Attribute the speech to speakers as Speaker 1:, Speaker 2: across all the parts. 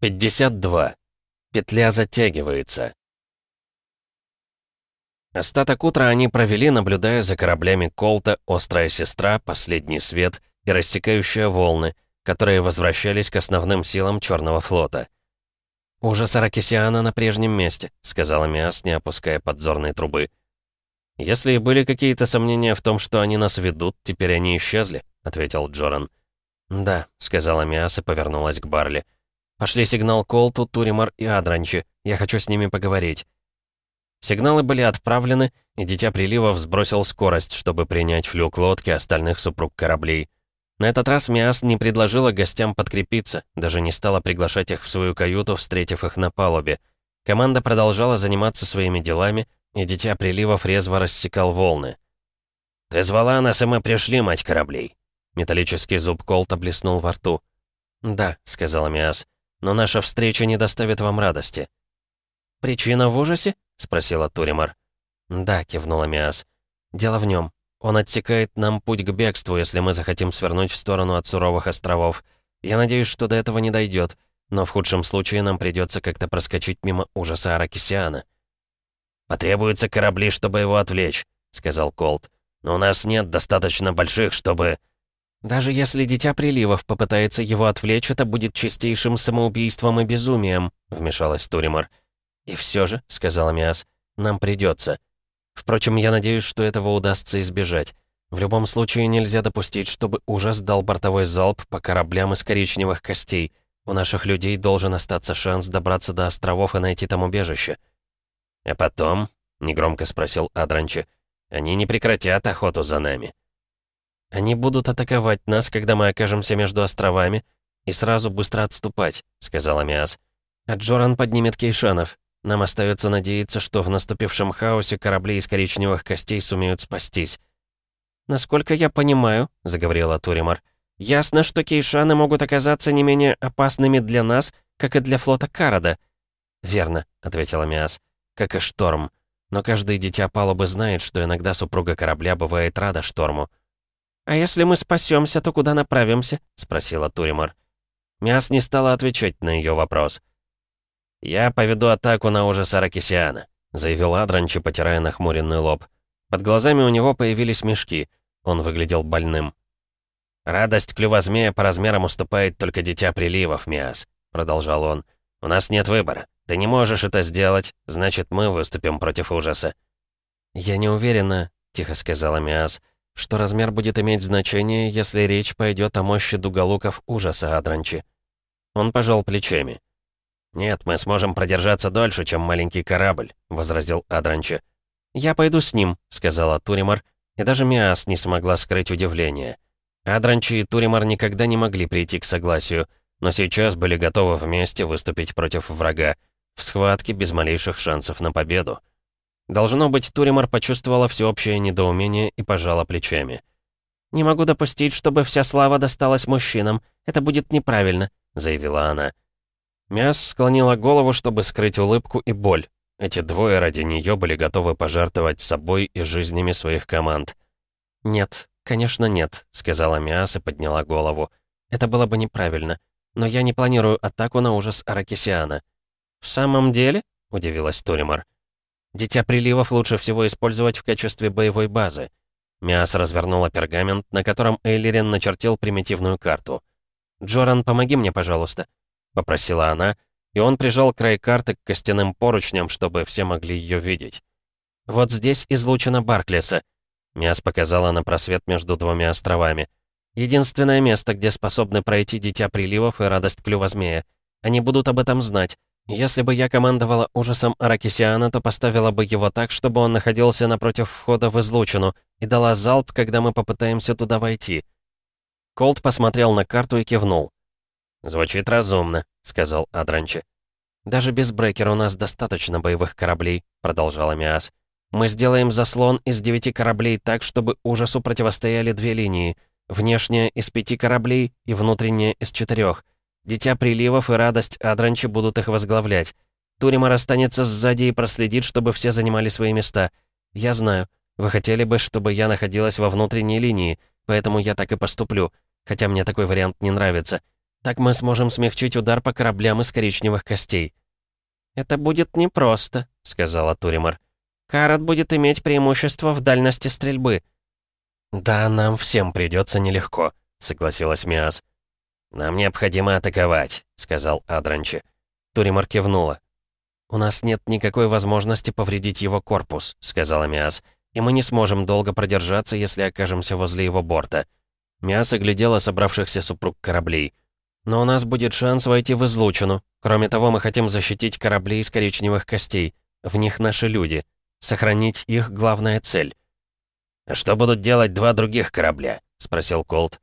Speaker 1: 52. Петля затягивается. Остаток утра они провели, наблюдая за кораблями Колта «Острая сестра», «Последний свет» и «Рассекающие волны», которые возвращались к основным силам Черного флота. «Ужас Аракисиана на прежнем месте», — сказала Миас, не опуская подзорной трубы. «Если и были какие-то сомнения в том, что они нас ведут, теперь они исчезли», — ответил Джоран. «Да», — сказала Миас и повернулась к Барли. «Пошли сигнал Колту, Туримар и Адранчи. Я хочу с ними поговорить». Сигналы были отправлены, и Дитя Приливов сбросил скорость, чтобы принять флюк лодки остальных супруг кораблей. На этот раз Миас не предложила гостям подкрепиться, даже не стала приглашать их в свою каюту, встретив их на палубе. Команда продолжала заниматься своими делами, и Дитя Приливов резво рассекал волны. «Ты звала нас, и мы пришли, мать кораблей!» Металлический зуб Колта блеснул во рту. «Да», — сказала Миас, — но наша встреча не доставит вам радости». «Причина в ужасе?» — спросила Туримар. «Да», — кивнула Миас. «Дело в нем. Он отсекает нам путь к бегству, если мы захотим свернуть в сторону от суровых островов. Я надеюсь, что до этого не дойдет, но в худшем случае нам придется как-то проскочить мимо ужаса Аракисиана».
Speaker 2: «Потребуются корабли, чтобы его отвлечь», — сказал Колт. «Но у нас нет достаточно больших, чтобы...»
Speaker 1: Даже если Дитя Приливов попытается его отвлечь, это будет чистейшим самоубийством и безумием», — вмешалась Туримар. «И все же», — сказала Миас, — «нам придется. Впрочем, я надеюсь, что этого удастся избежать. В любом случае нельзя допустить, чтобы ужас дал бортовой залп по кораблям из коричневых костей. У наших людей должен остаться шанс добраться до островов и найти там убежище».
Speaker 2: «А потом?» — негромко спросил Адранчи. «Они не прекратят охоту за нами».
Speaker 1: «Они будут атаковать нас, когда мы окажемся между островами, и сразу быстро отступать», — сказала Миас. «А Джоран поднимет Кейшанов. Нам остается надеяться, что в наступившем хаосе корабли из коричневых костей сумеют спастись». «Насколько я понимаю», — заговорила Туримар, «ясно, что кейшаны могут оказаться не менее опасными для нас, как и для флота Карада». «Верно», — ответила Миас, — «как и шторм. Но каждое дитя палубы знает, что иногда супруга корабля бывает рада шторму. «А если мы спасемся, то куда направимся?» — спросила Туримар. Миас не стала отвечать на ее вопрос.
Speaker 2: «Я поведу атаку на уже Саракисиана», — заявил Адранчи, потирая нахмуренный лоб.
Speaker 1: Под глазами у него появились мешки. Он выглядел больным.
Speaker 2: «Радость клювозмея по размерам уступает только дитя приливов, Миас», — продолжал он. «У нас нет выбора. Ты не можешь это сделать, значит, мы выступим против ужаса».
Speaker 1: «Я не уверена», — тихо сказала Миас что размер будет иметь значение, если речь пойдет о мощи дуголуков ужаса Адранчи. Он пожал плечами.
Speaker 2: «Нет, мы сможем продержаться дольше, чем маленький корабль», — возразил Адранчи.
Speaker 1: «Я пойду с ним», — сказала Туримар, и даже Миас не смогла скрыть удивление. Адранчи и Туримар никогда не могли прийти к согласию, но сейчас были готовы вместе выступить против врага. В схватке без малейших шансов на победу. Должно быть, Туримар почувствовала всеобщее недоумение и пожала плечами. «Не могу допустить, чтобы вся слава досталась мужчинам. Это будет неправильно», — заявила она. Мяс склонила голову, чтобы скрыть улыбку и боль. Эти двое ради нее были готовы пожертвовать собой и жизнями своих команд. «Нет, конечно нет», — сказала Миас и подняла голову. «Это было бы неправильно. Но я не планирую атаку на ужас Аракисиана». «В самом деле?» — удивилась Туримар. Дитя приливов лучше всего использовать в качестве боевой базы. Миас развернула пергамент, на котором Эйлирен начертил примитивную карту. «Джоран, помоги мне, пожалуйста», — попросила она, и он прижал край карты к костяным поручням, чтобы все могли ее видеть. «Вот здесь излучина Барклеса», — Миас показала на просвет между двумя островами. «Единственное место, где способны пройти Дитя Приливов и Радость клювозмея. Они будут об этом знать. Если бы я командовала ужасом Аракисиана, то поставила бы его так, чтобы он находился напротив входа в излучину, и дала залп, когда мы попытаемся туда войти. Колт посмотрел на карту и кивнул.
Speaker 2: «Звучит разумно», — сказал Адранчи.
Speaker 1: «Даже без Брекера у нас достаточно боевых кораблей», — продолжала Миас. «Мы сделаем заслон из девяти кораблей так, чтобы ужасу противостояли две линии, внешняя из пяти кораблей и внутренняя из четырех. Дитя приливов и радость Адранчи будут их возглавлять. Туримар останется сзади и проследит, чтобы все занимали свои места. Я знаю. Вы хотели бы, чтобы я находилась во внутренней линии, поэтому я так и поступлю. Хотя мне такой вариант не нравится. Так мы сможем смягчить удар по кораблям из коричневых костей». «Это будет непросто», — сказала Туримар. «Карат будет иметь преимущество в дальности стрельбы».
Speaker 2: «Да, нам всем придется нелегко», — согласилась Миас. «Нам необходимо атаковать», — сказал Адранчи. Туримар кивнула. «У нас нет никакой возможности повредить его корпус», — сказала Миас. «И мы не сможем долго продержаться, если окажемся возле его борта». Миас оглядела собравшихся супруг кораблей. «Но у нас будет шанс войти в излучину. Кроме того, мы хотим защитить корабли из коричневых костей. В них наши люди. Сохранить их — главная цель».
Speaker 1: «А что будут делать два других корабля?» — спросил Колт.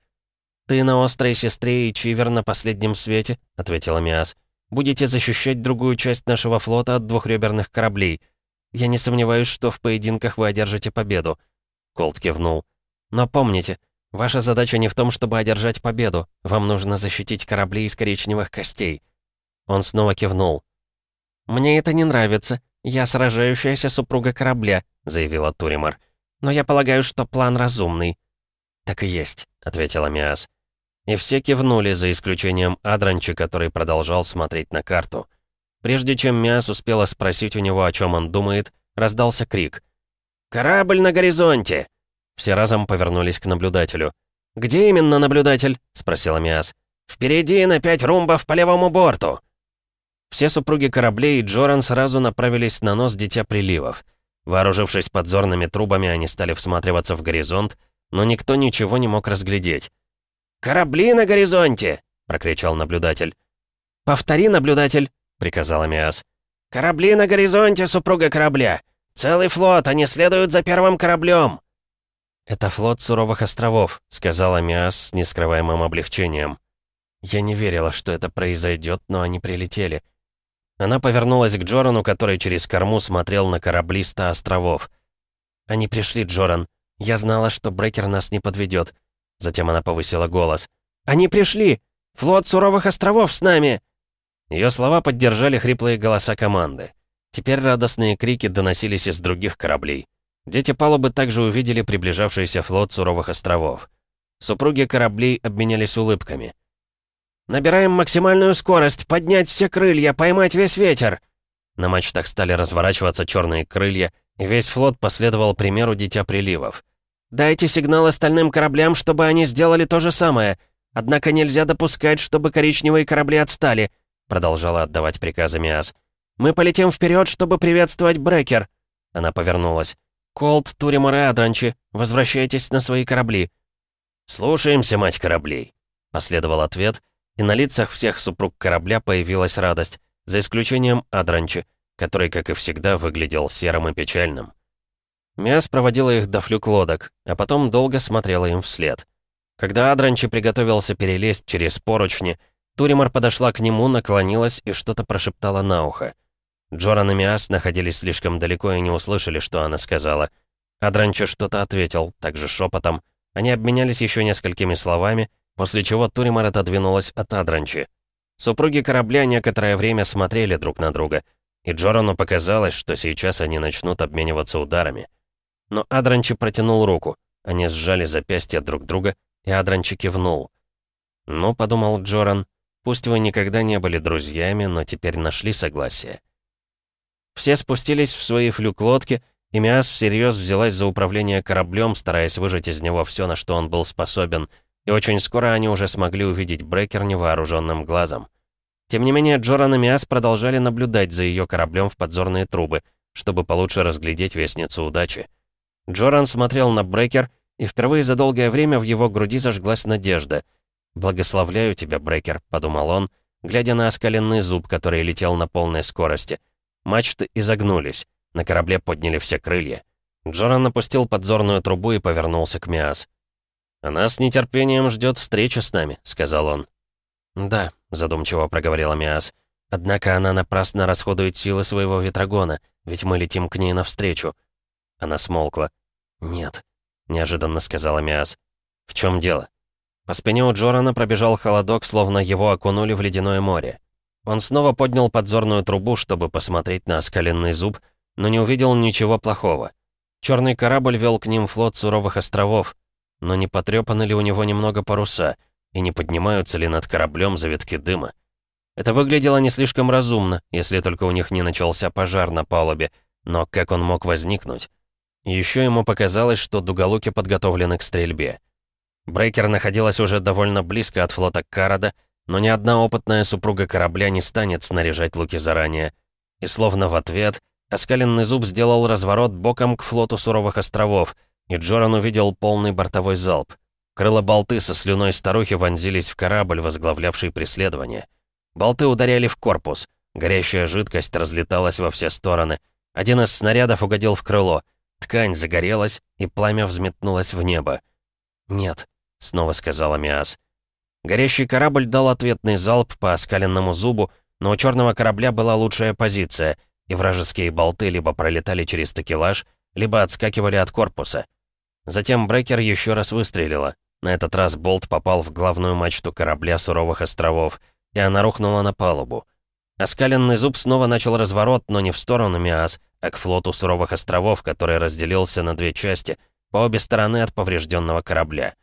Speaker 2: «Ты на острой сестре и Чивер на последнем свете», — ответила Миас. «Будете защищать другую часть нашего флота от двухреберных кораблей. Я не сомневаюсь, что в поединках вы одержите победу». Колт кивнул. «Но помните, ваша задача не в том, чтобы одержать победу. Вам нужно защитить корабли из коричневых костей». Он снова кивнул. «Мне это не нравится. Я сражающаяся супруга корабля», — заявила Туримар. «Но я полагаю, что план разумный».
Speaker 1: «Так и есть», — ответила Миас. И все кивнули, за исключением Адранчи, который продолжал смотреть на карту. Прежде чем Миас успела спросить у него, о чем он думает, раздался крик. «Корабль на горизонте!» Все разом повернулись к наблюдателю. «Где именно наблюдатель?» — спросила Миас. «Впереди на пять румбов по левому борту!» Все супруги кораблей и Джоран сразу направились на нос Дитя Приливов. Вооружившись подзорными трубами, они стали всматриваться в горизонт, но никто ничего не мог разглядеть. «Корабли на горизонте!» — прокричал наблюдатель.
Speaker 2: «Повтори, наблюдатель!» — приказал Амиас.
Speaker 1: «Корабли на горизонте, супруга корабля! Целый флот, они следуют за первым кораблем!»
Speaker 2: «Это флот Суровых островов», — сказал Амиас с нескрываемым облегчением. Я не верила, что это произойдет, но они прилетели. Она повернулась к Джорану, который через корму смотрел на корабли ста островов. «Они пришли, Джоран. Я знала, что Брекер нас не подведет. Затем она повысила голос. «Они пришли! Флот Суровых Островов с нами!» Ее слова поддержали хриплые голоса команды. Теперь радостные крики доносились из других кораблей. Дети палубы также увидели приближавшийся флот Суровых Островов. Супруги кораблей обменялись улыбками. «Набираем максимальную скорость, поднять все крылья, поймать весь ветер!» На мачтах стали разворачиваться черные крылья, и весь флот последовал примеру Дитя Приливов. Дайте сигнал остальным кораблям, чтобы они сделали то же самое. Однако нельзя допускать, чтобы коричневые корабли отстали», — продолжала отдавать приказы Миас. «Мы полетим вперед, чтобы приветствовать Брекер». Она повернулась. «Колд, Туримор и Адранчи, возвращайтесь на свои корабли».
Speaker 1: «Слушаемся, мать кораблей», — последовал ответ,
Speaker 2: и на лицах всех супруг корабля появилась радость, за исключением Адранчи, который, как и всегда, выглядел серым и печальным. Миас проводила их до флюк лодок, а потом долго смотрела им вслед. Когда Адранчи приготовился перелезть через поручни, Туримар подошла к нему, наклонилась и что-то прошептала на ухо. Джоран и Миас находились слишком далеко и не услышали, что она сказала. Адранчи что-то ответил, также шепотом. Они обменялись еще несколькими словами, после чего Туримар отодвинулась от Адранчи. Супруги корабля некоторое время смотрели друг на друга, и Джорану показалось, что сейчас они начнут обмениваться ударами но Адранчи протянул руку. Они сжали запястья друг друга, и Адранчи кивнул. «Ну», — подумал Джоран, — «пусть вы никогда не были друзьями, но теперь нашли согласие». Все спустились в свои флюк-лодки, и Миас всерьез взялась за управление кораблем, стараясь выжать из него все, на что он был способен, и очень скоро они уже смогли увидеть Брекер невооруженным глазом. Тем не менее, Джоран и Миас продолжали наблюдать за ее кораблем в подзорные трубы, чтобы получше разглядеть Вестницу Удачи. Джоран смотрел на Брекер, и впервые за долгое время в его груди зажглась надежда. «Благословляю тебя, Брекер», — подумал он, глядя на оскаленный зуб, который летел на полной скорости. Мачты изогнулись, на корабле подняли все крылья. Джоран опустил подзорную трубу и повернулся к Миас. «Она с нетерпением ждет встречи с нами», — сказал он. «Да», — задумчиво проговорила Миас. «Однако она напрасно расходует силы своего ветрогона, ведь мы летим к ней навстречу». Она смолкла. «Нет», — неожиданно сказала Миас. «В чем дело?» По спине у Джорана пробежал холодок, словно его окунули в ледяное море. Он снова поднял подзорную трубу, чтобы посмотреть на оскаленный зуб, но не увидел ничего плохого. Черный корабль вел к ним флот суровых островов, но не потрепаны ли у него немного паруса,
Speaker 1: и не поднимаются ли над кораблем завитки дыма. Это выглядело не слишком разумно, если только у них не начался пожар на палубе, но как он мог возникнуть? И еще ему показалось, что дуголуки подготовлены к стрельбе. Брейкер находилась уже довольно близко от флота Карада, но ни одна опытная супруга корабля не станет снаряжать луки заранее. И словно в ответ, оскаленный зуб сделал разворот боком к флоту суровых островов, и Джоран увидел полный бортовой залп. Крыло болты со слюной старухи вонзились в корабль, возглавлявший преследование. Болты ударяли в корпус, горящая жидкость разлеталась во все стороны. Один из снарядов угодил в крыло — Ткань загорелась, и пламя взметнулось в небо. «Нет», — снова сказала Миас. Горящий корабль дал ответный залп по оскаленному зубу, но у черного корабля была лучшая позиция, и вражеские болты либо пролетали через такелаж, либо отскакивали от корпуса. Затем Брекер еще раз выстрелила. На этот раз болт попал в главную мачту корабля Суровых островов, и она рухнула на палубу. Оскаленный зуб снова начал разворот, но не в сторону Миас, а к флоту Суровых островов, который разделился на две части, по обе стороны от поврежденного корабля.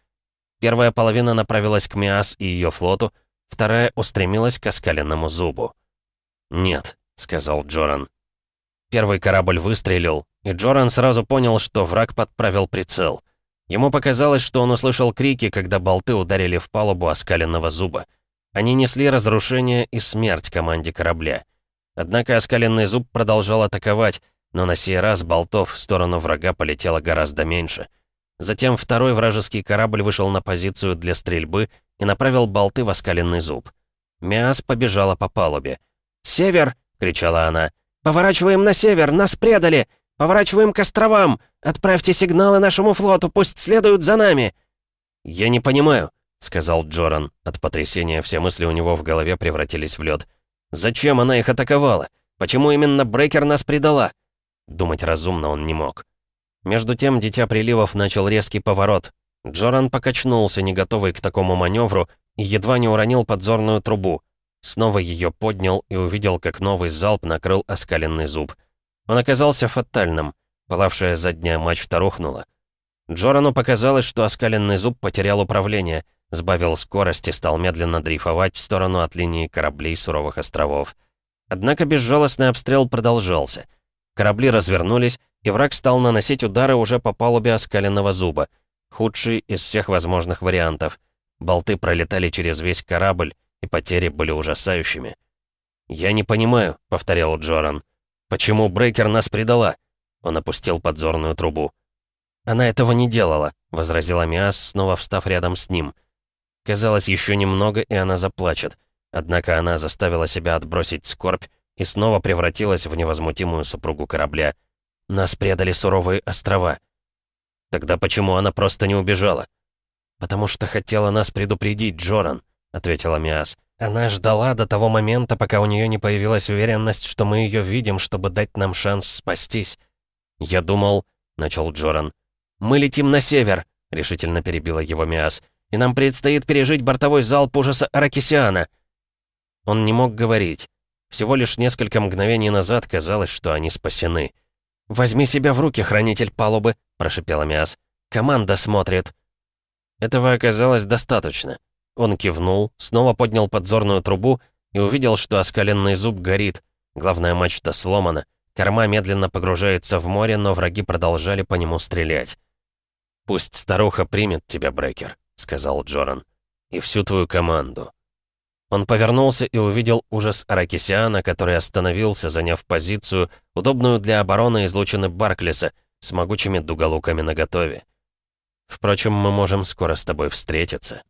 Speaker 1: Первая половина направилась к Миас и ее флоту, вторая устремилась к оскаленному зубу. «Нет», — сказал Джоран. Первый корабль выстрелил, и Джоран сразу понял, что враг подправил прицел. Ему показалось, что он услышал крики, когда болты ударили в палубу оскаленного зуба. Они несли разрушение и смерть команде корабля. Однако оскаленный зуб продолжал атаковать, но на сей раз болтов в сторону врага полетело гораздо меньше. Затем второй вражеский корабль вышел на позицию для стрельбы и направил болты в оскаленный зуб. Миас побежала по палубе. «Север!» — кричала она. «Поворачиваем на север! Нас предали! Поворачиваем к островам! Отправьте сигналы нашему флоту, пусть следуют за нами!» «Я не понимаю», — сказал Джоран. От потрясения все мысли у него в голове превратились в лед. Зачем она их атаковала? Почему именно Брекер нас предала? Думать разумно он не мог. Между тем, Дитя Приливов начал резкий поворот. Джоран покачнулся, не готовый к такому маневру, и едва не уронил подзорную трубу. Снова ее поднял и увидел, как новый залп накрыл оскаленный зуб. Он оказался фатальным. Плавшая задняя мачта рухнула. Джорану показалось, что оскаленный зуб потерял управление — Сбавил скорость и стал медленно дрейфовать в сторону от линии кораблей суровых островов. Однако безжалостный обстрел продолжался. Корабли развернулись, и враг стал наносить удары уже по палубе оскаленного зуба. Худший из всех возможных вариантов. Болты пролетали через весь корабль, и потери были ужасающими. «Я не понимаю», — повторял Джоран. «Почему Брейкер нас предала?» Он опустил подзорную трубу. «Она этого не делала», — возразила Миас, снова встав рядом с ним. Казалось, еще немного, и она заплачет. Однако она заставила себя отбросить скорбь и снова превратилась в невозмутимую супругу корабля. «Нас предали суровые острова». «Тогда почему она просто не убежала?» «Потому что хотела нас предупредить, Джоран», — ответила Миас. «Она ждала до того момента, пока у нее не появилась уверенность, что мы ее видим, чтобы дать нам шанс спастись». «Я думал...» — начал Джоран. «Мы летим на север!» — решительно перебила его Миас и нам предстоит пережить бортовой залп ужаса Аракисиана». Он не мог говорить. Всего лишь несколько мгновений назад казалось, что они спасены. «Возьми себя в руки, хранитель палубы», — прошипела Миас. «Команда смотрит». Этого оказалось достаточно. Он кивнул, снова поднял подзорную трубу и увидел, что оскаленный зуб горит. Главная мачта сломана. Корма медленно погружается в море, но враги продолжали по нему стрелять. «Пусть старуха примет тебя, Брекер», — сказал Джоран. «И всю твою команду». Он повернулся и увидел ужас Аракисиана, который остановился, заняв позицию, удобную для обороны излучины Барклиса, с могучими дуголуками наготове. «Впрочем, мы можем скоро с тобой встретиться».